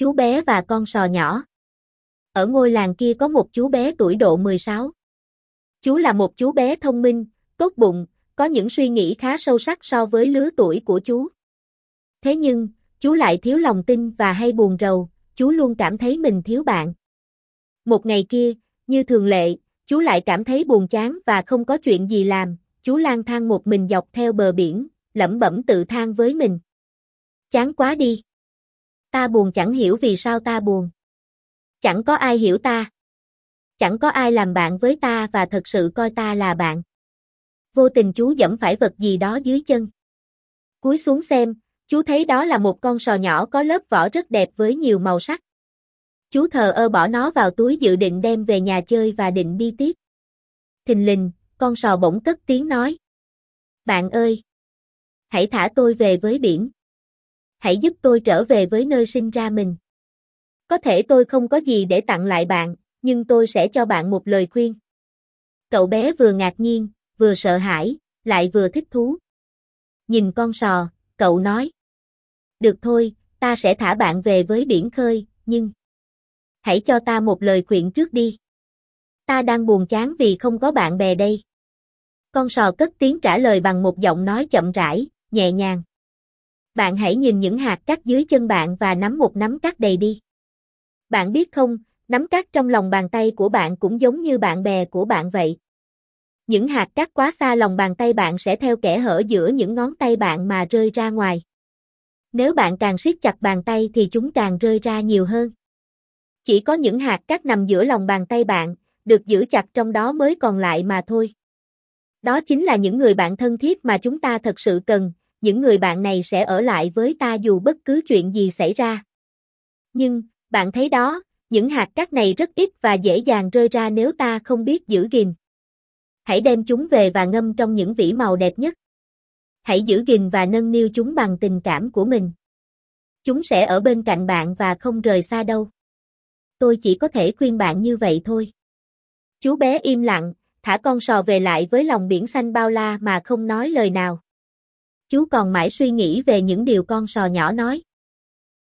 Chú bé và con sò nhỏ. Ở ngôi làng kia có một chú bé tuổi độ 16. Chú là một chú bé thông minh, tốt bụng, có những suy nghĩ khá sâu sắc so với lứa tuổi của chú. Thế nhưng, chú lại thiếu lòng tin và hay buồn rầu, chú luôn cảm thấy mình thiếu bạn. Một ngày kia, như thường lệ, chú lại cảm thấy buồn chán và không có chuyện gì làm, chú lang thang một mình dọc theo bờ biển, lẩm bẩm tự than với mình. Chán quá đi. Ta buồn chẳng hiểu vì sao ta buồn. Chẳng có ai hiểu ta. Chẳng có ai làm bạn với ta và thật sự coi ta là bạn. Vô tình chú dẫm phải vật gì đó dưới chân. Cúi xuống xem, chú thấy đó là một con sò nhỏ có lớp vỏ rất đẹp với nhiều màu sắc. Chú thờ ơ bỏ nó vào túi dự định đem về nhà chơi và định đi tiếp. Thình lình, con sò bỗng cất tiếng nói. Bạn ơi! Hãy thả tôi về với biển. Hãy giúp tôi trở về với nơi sinh ra mình. Có thể tôi không có gì để tặng lại bạn, nhưng tôi sẽ cho bạn một lời khuyên. Cậu bé vừa ngạc nhiên, vừa sợ hãi, lại vừa thích thú. Nhìn con sò, cậu nói. Được thôi, ta sẽ thả bạn về với biển khơi, nhưng... Hãy cho ta một lời khuyên trước đi. Ta đang buồn chán vì không có bạn bè đây. Con sò cất tiếng trả lời bằng một giọng nói chậm rãi, nhẹ nhàng. Bạn hãy nhìn những hạt cát dưới chân bạn và nắm một nắm cát đầy đi. Bạn biết không, nắm cát trong lòng bàn tay của bạn cũng giống như bạn bè của bạn vậy. Những hạt cát quá xa lòng bàn tay bạn sẽ theo kẻ hở giữa những ngón tay bạn mà rơi ra ngoài. Nếu bạn càng siết chặt bàn tay thì chúng càng rơi ra nhiều hơn. Chỉ có những hạt cát nằm giữa lòng bàn tay bạn, được giữ chặt trong đó mới còn lại mà thôi. Đó chính là những người bạn thân thiết mà chúng ta thật sự cần, những người bạn này sẽ ở lại với ta dù bất cứ chuyện gì xảy ra. Nhưng, bạn thấy đó, những hạt cát này rất ít và dễ dàng rơi ra nếu ta không biết giữ gìn. Hãy đem chúng về và ngâm trong những vỉ màu đẹp nhất. Hãy giữ gìn và nâng niu chúng bằng tình cảm của mình. Chúng sẽ ở bên cạnh bạn và không rời xa đâu. Tôi chỉ có thể khuyên bạn như vậy thôi. Chú bé im lặng, thả con sò về lại với lòng biển xanh bao la mà không nói lời nào. Chú còn mãi suy nghĩ về những điều con sò nhỏ nói.